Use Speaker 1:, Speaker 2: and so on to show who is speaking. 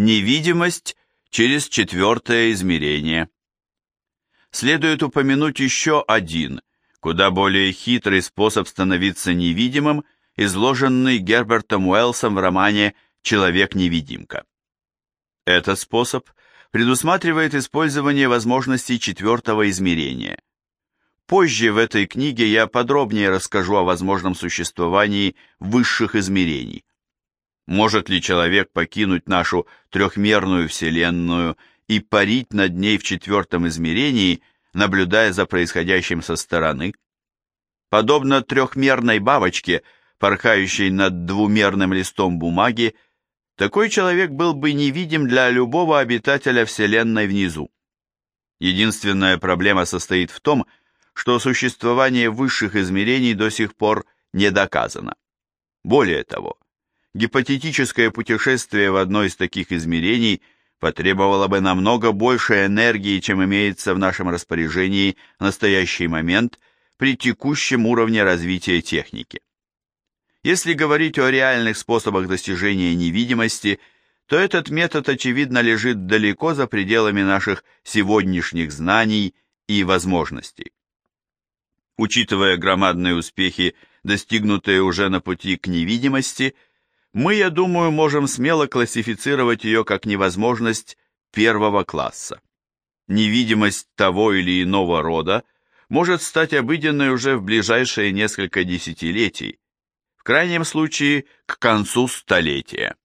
Speaker 1: Невидимость через четвертое измерение. Следует упомянуть еще один, куда более хитрый способ становиться невидимым, изложенный Гербертом Уэллсом в романе «Человек-невидимка». Этот способ предусматривает использование возможностей четвертого измерения. Позже в этой книге я подробнее расскажу о возможном существовании высших измерений. Может ли человек покинуть нашу трехмерную Вселенную и парить над ней в четвертом измерении, наблюдая за происходящим со стороны? Подобно трехмерной бабочке, порхающей над двумерным листом бумаги, такой человек был бы невидим для любого обитателя Вселенной внизу. Единственная проблема состоит в том, что существование высших измерений до сих пор не доказано. Более того, гипотетическое путешествие в одно из таких измерений потребовало бы намного больше энергии, чем имеется в нашем распоряжении в настоящий момент при текущем уровне развития техники. Если говорить о реальных способах достижения невидимости, то этот метод, очевидно, лежит далеко за пределами наших сегодняшних знаний и возможностей. Учитывая громадные успехи, достигнутые уже на пути к невидимости – мы, я думаю, можем смело классифицировать ее как невозможность первого класса. Невидимость того или иного рода может стать обыденной уже в ближайшие несколько десятилетий, в крайнем случае к концу столетия.